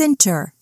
Center.